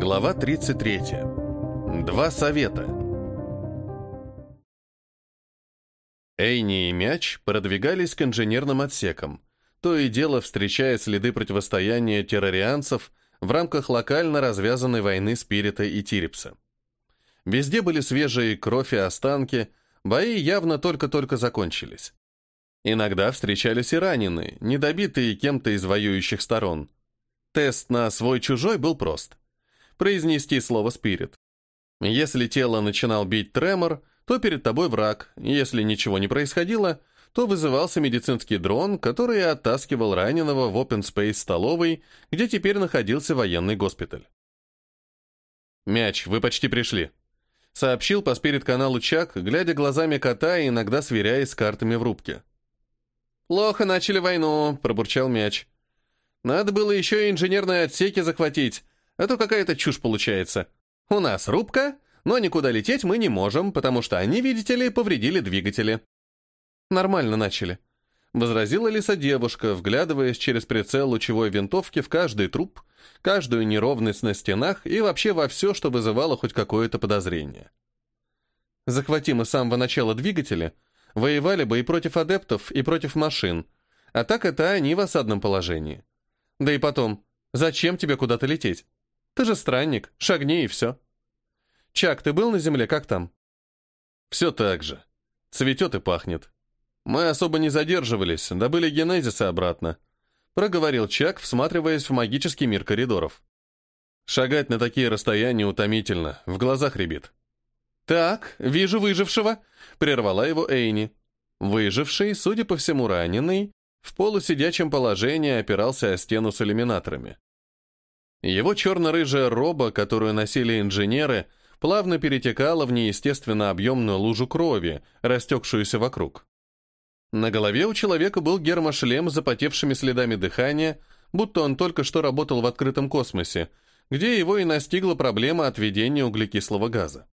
Глава 33. Два совета. Эйни и Мяч продвигались к инженерным отсекам, то и дело встречая следы противостояния террорианцев в рамках локально развязанной войны Спирита и Тирипса. Везде были свежие кровь и останки, бои явно только-только закончились. Иногда встречались и раненые, недобитые кем-то из воюющих сторон. Тест на свой-чужой был прост. Произнести слово «спирит». Если тело начинал бить тремор, то перед тобой враг. Если ничего не происходило, то вызывался медицинский дрон, который оттаскивал раненого в open space столовой, где теперь находился военный госпиталь. «Мяч, вы почти пришли», — сообщил по спирит-каналу Чак, глядя глазами кота и иногда сверяясь с картами в рубке. «Плохо начали войну», — пробурчал мяч. «Надо было еще и инженерные отсеки захватить, а то какая-то чушь получается. У нас рубка, но никуда лететь мы не можем, потому что они, видите ли, повредили двигатели». «Нормально начали», — возразила Лиса девушка, вглядываясь через прицел лучевой винтовки в каждый труп, каждую неровность на стенах и вообще во все, что вызывало хоть какое-то подозрение. «Захватим и с самого начала двигатели», — Воевали бы и против адептов, и против машин. А так это они в осадном положении. Да и потом, зачем тебе куда-то лететь? Ты же странник, шагни и все. Чак, ты был на земле, как там? Все так же. Цветет и пахнет. Мы особо не задерживались, добыли генезисы обратно. Проговорил Чак, всматриваясь в магический мир коридоров. Шагать на такие расстояния утомительно, в глазах рябит. «Так, вижу выжившего», — прервала его Эйни. Выживший, судя по всему раненый, в полусидячем положении опирался о стену с иллюминаторами. Его черно-рыжая роба, которую носили инженеры, плавно перетекала в неестественно объемную лужу крови, растекшуюся вокруг. На голове у человека был гермошлем с запотевшими следами дыхания, будто он только что работал в открытом космосе, где его и настигла проблема отведения углекислого газа.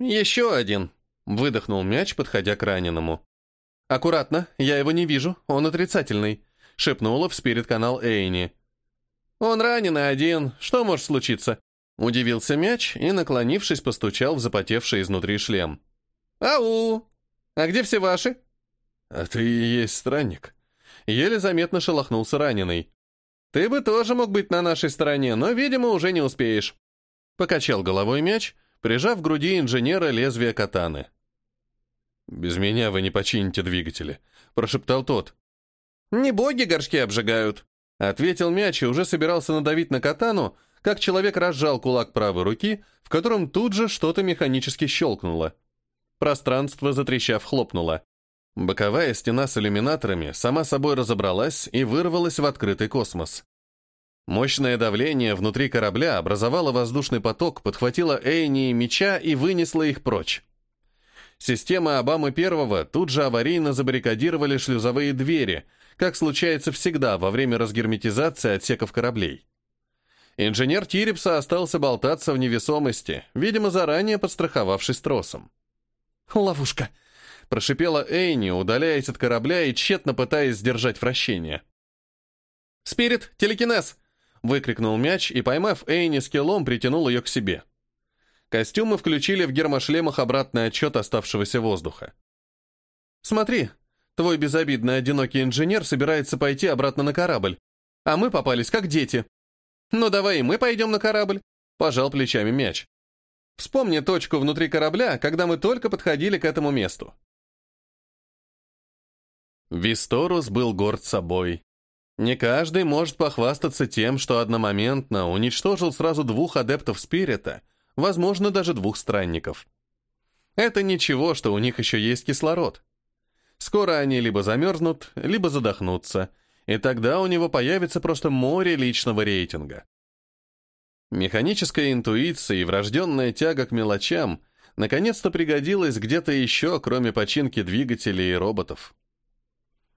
«Еще один!» — выдохнул мяч, подходя к раненому. «Аккуратно, я его не вижу, он отрицательный», — шепнула в спирит-канал Эйни. «Он раненый один, что может случиться?» Удивился мяч и, наклонившись, постучал в запотевший изнутри шлем. «Ау! А где все ваши?» «А ты и есть странник». Еле заметно шелохнулся раненый. «Ты бы тоже мог быть на нашей стороне, но, видимо, уже не успеешь». Покачал головой мяч прижав к груди инженера лезвие катаны. «Без меня вы не почините двигатели», — прошептал тот. «Не боги горшки обжигают», — ответил мяч и уже собирался надавить на катану, как человек разжал кулак правой руки, в котором тут же что-то механически щелкнуло. Пространство, затрещав, хлопнуло. Боковая стена с иллюминаторами сама собой разобралась и вырвалась в открытый космос. Мощное давление внутри корабля образовало воздушный поток, подхватило Эйни и меча и вынесло их прочь. Системы Обамы первого тут же аварийно забаррикадировали шлюзовые двери, как случается всегда во время разгерметизации отсеков кораблей. Инженер Тирипса остался болтаться в невесомости, видимо, заранее подстраховавшись тросом. «Ловушка!» – прошипела Эйни, удаляясь от корабля и тщетно пытаясь сдержать вращение. «Спирит, телекинез!» выкрикнул мяч и, поймав Эйни скиллом, притянул ее к себе. Костюмы включили в гермошлемах обратный отчет оставшегося воздуха. «Смотри, твой безобидный одинокий инженер собирается пойти обратно на корабль, а мы попались как дети. Ну давай и мы пойдем на корабль», — пожал плечами мяч. «Вспомни точку внутри корабля, когда мы только подходили к этому месту». Висторус был горд собой. Не каждый может похвастаться тем, что одномоментно уничтожил сразу двух адептов спирита, возможно, даже двух странников. Это ничего, что у них еще есть кислород. Скоро они либо замерзнут, либо задохнутся, и тогда у него появится просто море личного рейтинга. Механическая интуиция и врожденная тяга к мелочам наконец-то пригодилась где-то еще, кроме починки двигателей и роботов.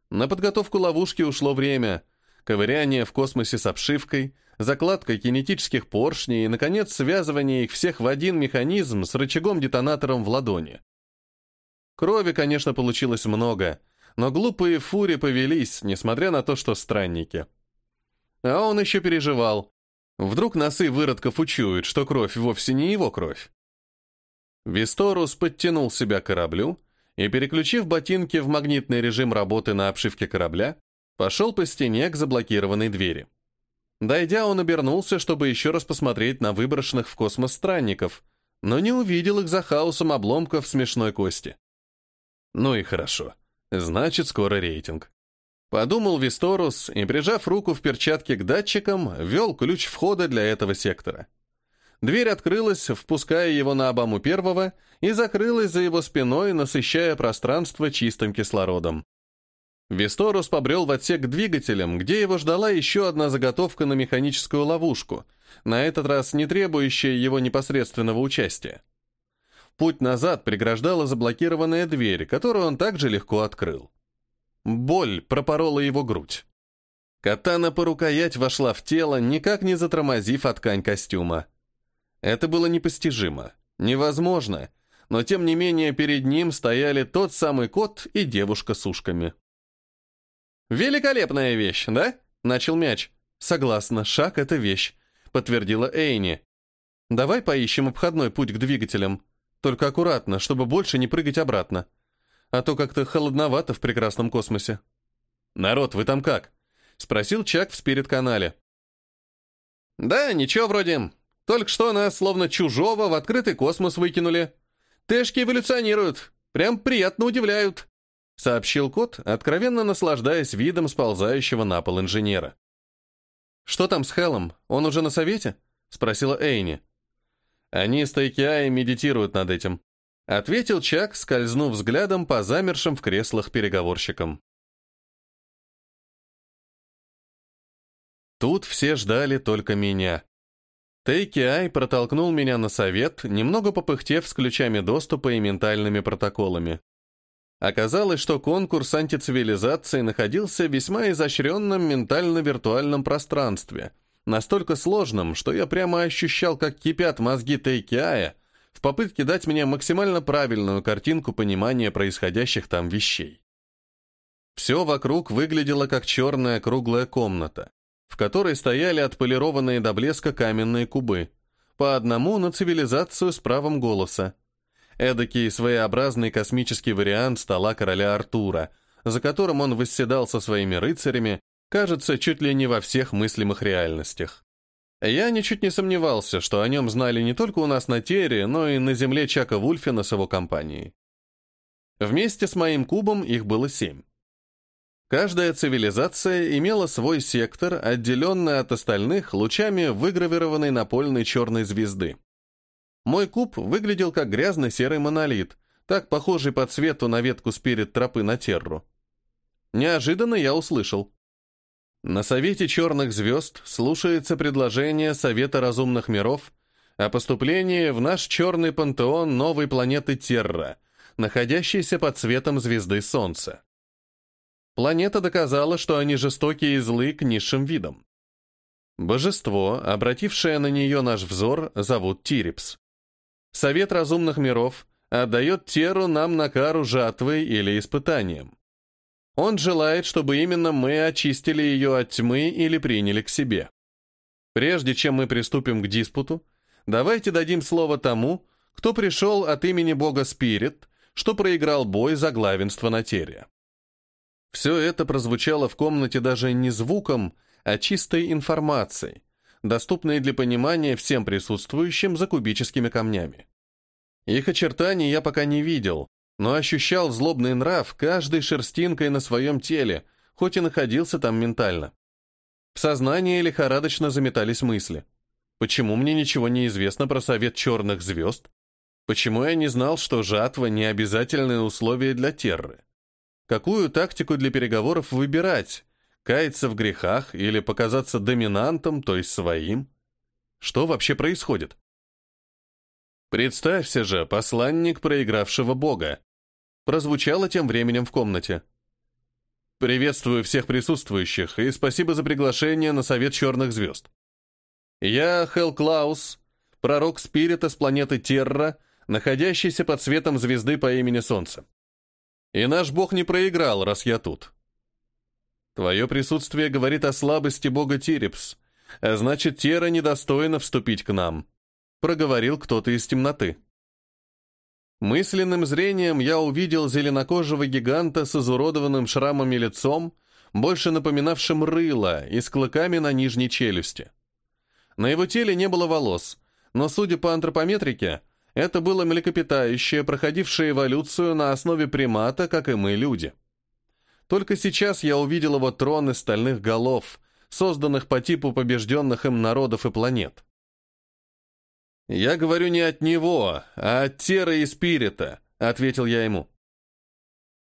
На подготовку ловушки ушло время, ковыряние в космосе с обшивкой, закладка кинетических поршней и, наконец, связывание их всех в один механизм с рычагом-детонатором в ладони. Крови, конечно, получилось много, но глупые фури повелись, несмотря на то, что странники. А он еще переживал. Вдруг носы выродков учуют, что кровь вовсе не его кровь. Висторус подтянул себя к кораблю и, переключив ботинки в магнитный режим работы на обшивке корабля, пошел по стене к заблокированной двери. Дойдя, он обернулся, чтобы еще раз посмотреть на выброшенных в космос странников, но не увидел их за хаосом обломков смешной кости. Ну и хорошо. Значит, скоро рейтинг. Подумал Висторус и, прижав руку в перчатке к датчикам, ввел ключ входа для этого сектора. Дверь открылась, впуская его на Обаму первого, и закрылась за его спиной, насыщая пространство чистым кислородом. Висторус побрел в отсек к двигателям, где его ждала еще одна заготовка на механическую ловушку, на этот раз не требующая его непосредственного участия. Путь назад преграждала заблокированная дверь, которую он также легко открыл. Боль пропорола его грудь. Катана по рукоять вошла в тело, никак не затормозив от ткань костюма. Это было непостижимо, невозможно, но тем не менее перед ним стояли тот самый кот и девушка с ушками. «Великолепная вещь, да?» — начал мяч. «Согласна, шаг — это вещь», — подтвердила Эйни. «Давай поищем обходной путь к двигателям. Только аккуратно, чтобы больше не прыгать обратно. А то как-то холодновато в прекрасном космосе». «Народ, вы там как?» — спросил Чак в спирит-канале. «Да, ничего вроде. Только что нас, словно чужого, в открытый космос выкинули. Тэшки эволюционируют. Прям приятно удивляют», — сообщил кот, откровенно наслаждаясь видом сползающего на пол инженера. «Что там с Хелом? Он уже на совете?» — спросила Эйни. «Они с Тайкиаей медитируют над этим», — ответил Чак, скользнув взглядом по замершим в креслах переговорщикам. Тут все ждали только меня. Тейки протолкнул меня на совет, немного попыхтев с ключами доступа и ментальными протоколами. Оказалось, что конкурс антицивилизации находился в весьма изощренном ментально-виртуальном пространстве, настолько сложном, что я прямо ощущал, как кипят мозги Тейки в попытке дать мне максимально правильную картинку понимания происходящих там вещей. Все вокруг выглядело как черная круглая комната в которой стояли отполированные до блеска каменные кубы, по одному на цивилизацию с правом голоса. Эдакий своеобразный космический вариант стола короля Артура, за которым он восседал со своими рыцарями, кажется, чуть ли не во всех мыслимых реальностях. Я ничуть не сомневался, что о нем знали не только у нас на Терре, но и на земле Чака Вульфина с его компанией. Вместе с моим кубом их было семь. Каждая цивилизация имела свой сектор, отделенный от остальных лучами выгравированной напольной черной звезды. Мой куб выглядел как грязный серый монолит, так похожий по цвету на ветку спирит тропы на Терру. Неожиданно я услышал. На Совете Черных Звезд слушается предложение Совета Разумных Миров о поступлении в наш черный пантеон новой планеты Терра, находящейся под светом звезды Солнца. Планета доказала, что они жестокие и злы к низшим видам. Божество, обратившее на нее наш взор, зовут Тирипс. Совет разумных миров отдает Терру нам на кару жатвой или испытанием. Он желает, чтобы именно мы очистили ее от тьмы или приняли к себе. Прежде чем мы приступим к диспуту, давайте дадим слово тому, кто пришел от имени бога Спирит, что проиграл бой за главенство на Тере. Все это прозвучало в комнате даже не звуком, а чистой информацией, доступной для понимания всем присутствующим за кубическими камнями. Их очертаний я пока не видел, но ощущал злобный нрав каждой шерстинкой на своем теле, хоть и находился там ментально. В сознании лихорадочно заметались мысли. Почему мне ничего не известно про совет черных звезд? Почему я не знал, что жатва — не обязательное условие для терры? Какую тактику для переговоров выбирать? Каяться в грехах или показаться доминантом, то есть своим? Что вообще происходит? Представься же, посланник проигравшего бога. Прозвучало тем временем в комнате. Приветствую всех присутствующих и спасибо за приглашение на Совет Черных Звезд. Я Хел Клаус, пророк Спирита с планеты Терра, находящийся под светом звезды по имени Солнце. И наш бог не проиграл, раз я тут. Твое присутствие говорит о слабости бога Тирипс, а значит, Тера недостойна вступить к нам», — проговорил кто-то из темноты. Мысленным зрением я увидел зеленокожего гиганта с изуродованным шрамами лицом, больше напоминавшим рыло и с клыками на нижней челюсти. На его теле не было волос, но, судя по антропометрике, это было млекопитающее, проходившее эволюцию на основе примата, как и мы, люди. Только сейчас я увидел его трон из стальных голов, созданных по типу побежденных им народов и планет. «Я говорю не от него, а от Теры и Спирита», — ответил я ему.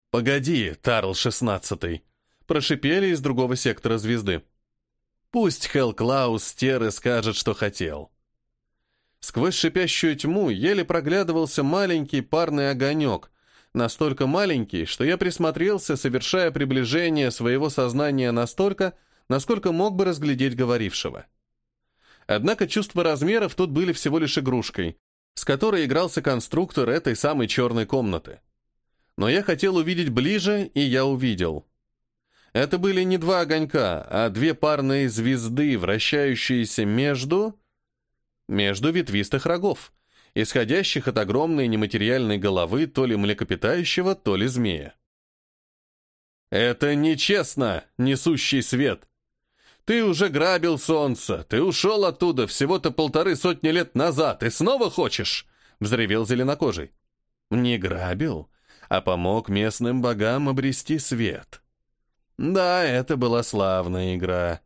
«Погоди, Тарл шестнадцатый», — прошипели из другого сектора звезды. «Пусть Хелл Клаус Теры скажет, что хотел». Сквозь шипящую тьму еле проглядывался маленький парный огонек, настолько маленький, что я присмотрелся, совершая приближение своего сознания настолько, насколько мог бы разглядеть говорившего. Однако чувства размеров тут были всего лишь игрушкой, с которой игрался конструктор этой самой черной комнаты. Но я хотел увидеть ближе, и я увидел. Это были не два огонька, а две парные звезды, вращающиеся между... между ветвистых рогов, исходящих от огромной нематериальной головы то ли млекопитающего, то ли змея. «Это нечестно, несущий свет!» Ты уже грабил солнце, ты ушел оттуда всего-то полторы сотни лет назад и снова хочешь?» — взревел зеленокожий. «Не грабил, а помог местным богам обрести свет». Да, это была славная игра.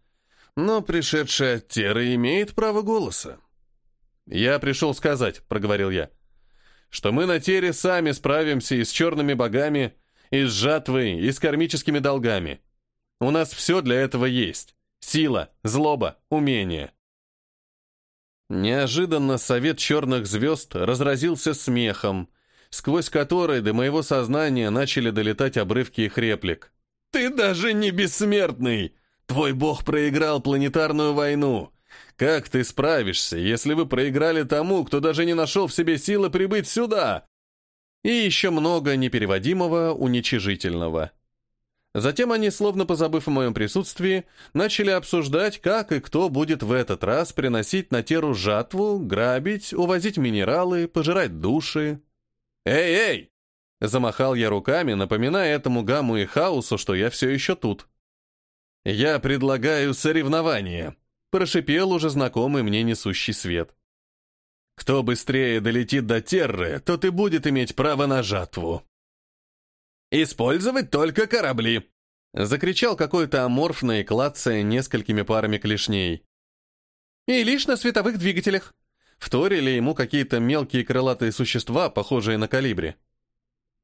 Но пришедшая от Теры имеет право голоса. «Я пришел сказать», — проговорил я, «что мы на Тере сами справимся и с черными богами, и с жатвой, и с кармическими долгами. У нас все для этого есть. Сила, злоба, умение. Неожиданно совет черных звезд разразился смехом, сквозь который до моего сознания начали долетать обрывки их реплик. «Ты даже не бессмертный! Твой бог проиграл планетарную войну! Как ты справишься, если вы проиграли тому, кто даже не нашел в себе силы прибыть сюда?» И еще много непереводимого, уничижительного. Затем они, словно позабыв о моем присутствии, начали обсуждать, как и кто будет в этот раз приносить на теру жатву, грабить, увозить минералы, пожирать души. «Эй, эй!» Замахал я руками, напоминая этому гамму и хаосу, что я все еще тут. «Я предлагаю соревнование», — прошипел уже знакомый мне несущий свет. «Кто быстрее долетит до Терры, тот и будет иметь право на жатву». «Использовать только корабли!» Закричал какой-то аморфный, клацая несколькими парами клешней. «И лишь на световых двигателях!» Вторили ему какие-то мелкие крылатые существа, похожие на калибри.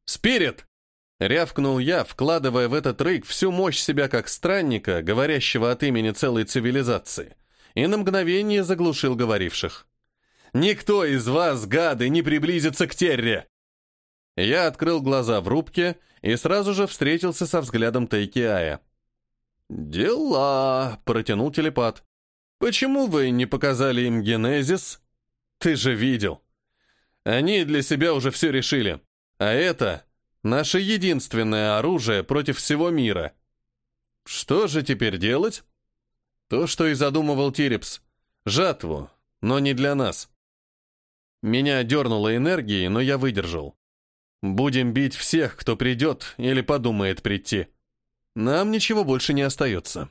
«Спирит!» — рявкнул я, вкладывая в этот рык всю мощь себя как странника, говорящего от имени целой цивилизации, и на мгновение заглушил говоривших. «Никто из вас, гады, не приблизится к Терре!» Я открыл глаза в рубке и сразу же встретился со взглядом Тайкиая. «Дела», — протянул телепат. «Почему вы не показали им генезис? Ты же видел. Они для себя уже все решили. А это наше единственное оружие против всего мира. Что же теперь делать? То, что и задумывал Тирипс. Жатву, но не для нас. Меня дернуло энергией, но я выдержал. Будем бить всех, кто придет или подумает прийти. Нам ничего больше не остается.